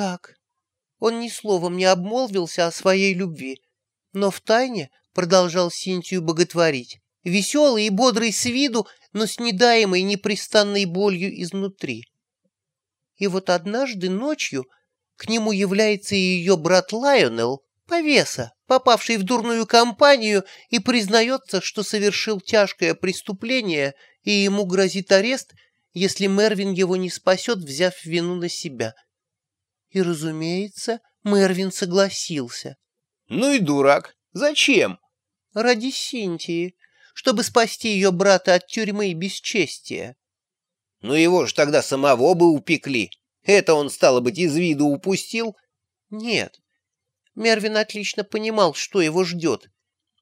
Так, он ни словом не обмолвился о своей любви, но втайне продолжал Синтию боготворить, веселый и бодрый с виду, но с недаемой непрестанной болью изнутри. И вот однажды ночью к нему является ее брат Лайонел, повеса, попавший в дурную компанию, и признается, что совершил тяжкое преступление, и ему грозит арест, если Мервин его не спасет, взяв вину на себя. И, разумеется, Мервин согласился. Ну и дурак. Зачем? Ради Синтии, чтобы спасти ее брата от тюрьмы и бесчестия. Ну его ж тогда самого бы упекли. Это он, стало быть, из виду упустил? Нет. Мервин отлично понимал, что его ждет.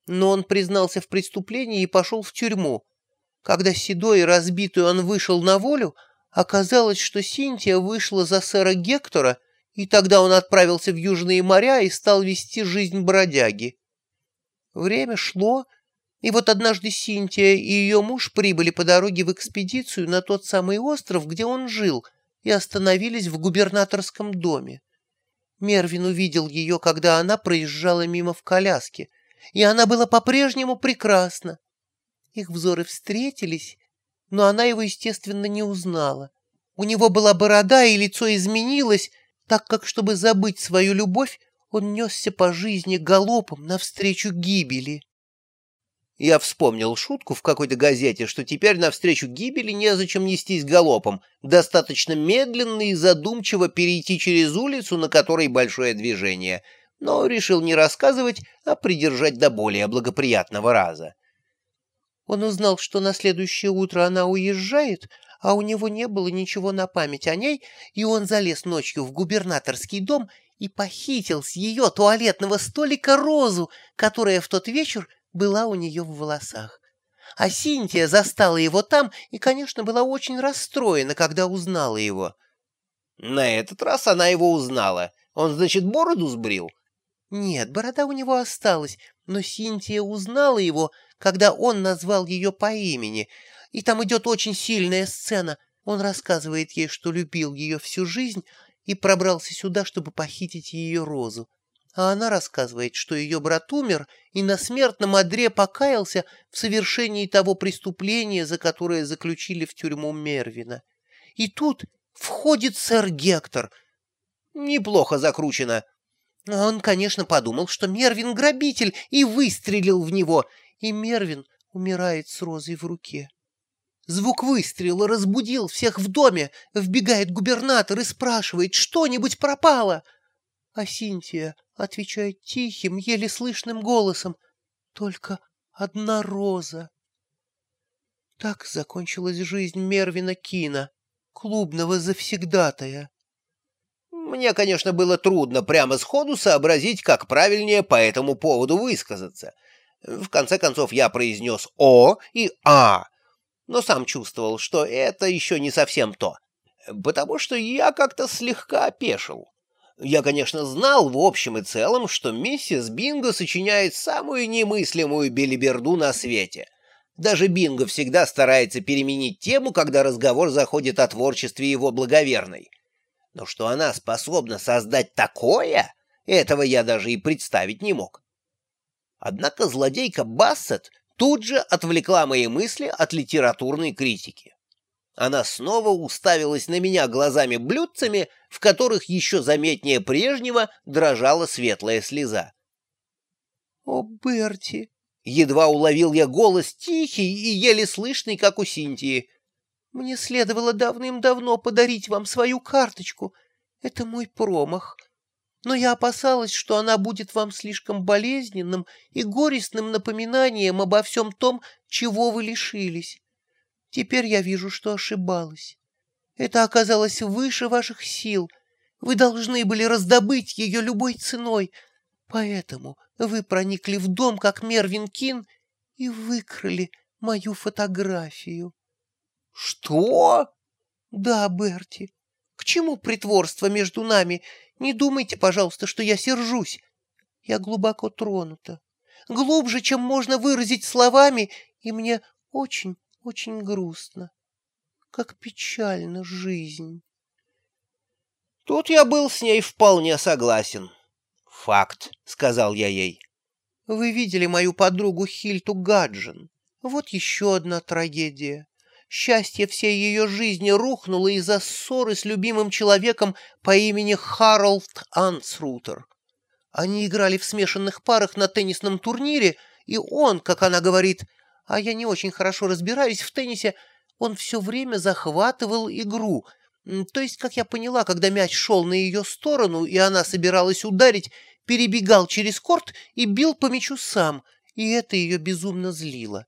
Но он признался в преступлении и пошел в тюрьму. Когда седой и разбитый он вышел на волю, оказалось, что Синтия вышла за сэра Гектора, и тогда он отправился в Южные моря и стал вести жизнь бродяги. Время шло, и вот однажды Синтия и ее муж прибыли по дороге в экспедицию на тот самый остров, где он жил, и остановились в губернаторском доме. Мервин увидел ее, когда она проезжала мимо в коляске, и она была по-прежнему прекрасна. Их взоры встретились, но она его, естественно, не узнала. У него была борода, и лицо изменилось, так как, чтобы забыть свою любовь, он несся по жизни галопом навстречу гибели. Я вспомнил шутку в какой-то газете, что теперь навстречу гибели незачем нестись галопом, достаточно медленно и задумчиво перейти через улицу, на которой большое движение, но решил не рассказывать, а придержать до более благоприятного раза. Он узнал, что на следующее утро она уезжает, а у него не было ничего на память о ней, и он залез ночью в губернаторский дом и похитил с ее туалетного столика розу, которая в тот вечер была у нее в волосах. А Синтия застала его там и, конечно, была очень расстроена, когда узнала его. На этот раз она его узнала. Он, значит, бороду сбрил? Нет, борода у него осталась, но Синтия узнала его, когда он назвал ее по имени. И там идет очень сильная сцена. Он рассказывает ей, что любил ее всю жизнь и пробрался сюда, чтобы похитить ее розу а она рассказывает, что ее брат умер и на смертном одре покаялся в совершении того преступления, за которое заключили в тюрьму Мервина. И тут входит сэр Гектор. Неплохо закручено. Он, конечно, подумал, что Мервин грабитель, и выстрелил в него, и Мервин умирает с розой в руке. Звук выстрела разбудил всех в доме, вбегает губернатор и спрашивает, что-нибудь пропало — а Синтия отвечает тихим, еле слышным голосом «Только одна роза». Так закончилась жизнь Мервина Кина, клубного завсегдатая. Мне, конечно, было трудно прямо сходу сообразить, как правильнее по этому поводу высказаться. В конце концов, я произнес «О» и «А», но сам чувствовал, что это еще не совсем то, потому что я как-то слегка опешил. Я, конечно, знал в общем и целом, что миссис Бинго сочиняет самую немыслимую белиберду на свете. Даже Бинго всегда старается переменить тему, когда разговор заходит о творчестве его благоверной. Но что она способна создать такое, этого я даже и представить не мог. Однако злодейка Бассет тут же отвлекла мои мысли от литературной критики. Она снова уставилась на меня глазами-блюдцами, в которых еще заметнее прежнего дрожала светлая слеза. «О, Берти!» — едва уловил я голос тихий и еле слышный, как у Синтии. «Мне следовало давным-давно подарить вам свою карточку. Это мой промах. Но я опасалась, что она будет вам слишком болезненным и горестным напоминанием обо всем том, чего вы лишились. Теперь я вижу, что ошибалась. Это оказалось выше ваших сил. Вы должны были раздобыть ее любой ценой. Поэтому вы проникли в дом, как Мервин Кин, и выкрали мою фотографию. — Что? — Да, Берти. Чему притворство между нами? Не думайте, пожалуйста, что я сержусь. Я глубоко тронута. Глубже, чем можно выразить словами, и мне очень очень грустно. Как печальна жизнь. Тут я был с ней вполне согласен. «Факт», — сказал я ей. «Вы видели мою подругу Хильту Гаджин? Вот еще одна трагедия. Счастье всей ее жизни рухнуло из-за ссоры с любимым человеком по имени Харолд Ансрутер. Они играли в смешанных парах на теннисном турнире, и он, как она говорит, а я не очень хорошо разбираюсь в теннисе, он все время захватывал игру. То есть, как я поняла, когда мяч шел на ее сторону, и она собиралась ударить, перебегал через корт и бил по мячу сам, и это ее безумно злило.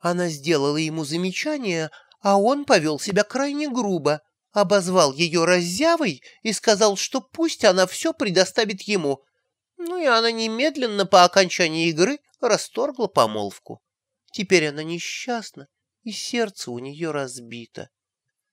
Она сделала ему замечание, а он повел себя крайне грубо, обозвал ее раззявой и сказал, что пусть она все предоставит ему. Ну и она немедленно по окончании игры расторгла помолвку. Теперь она несчастна, и сердце у нее разбито.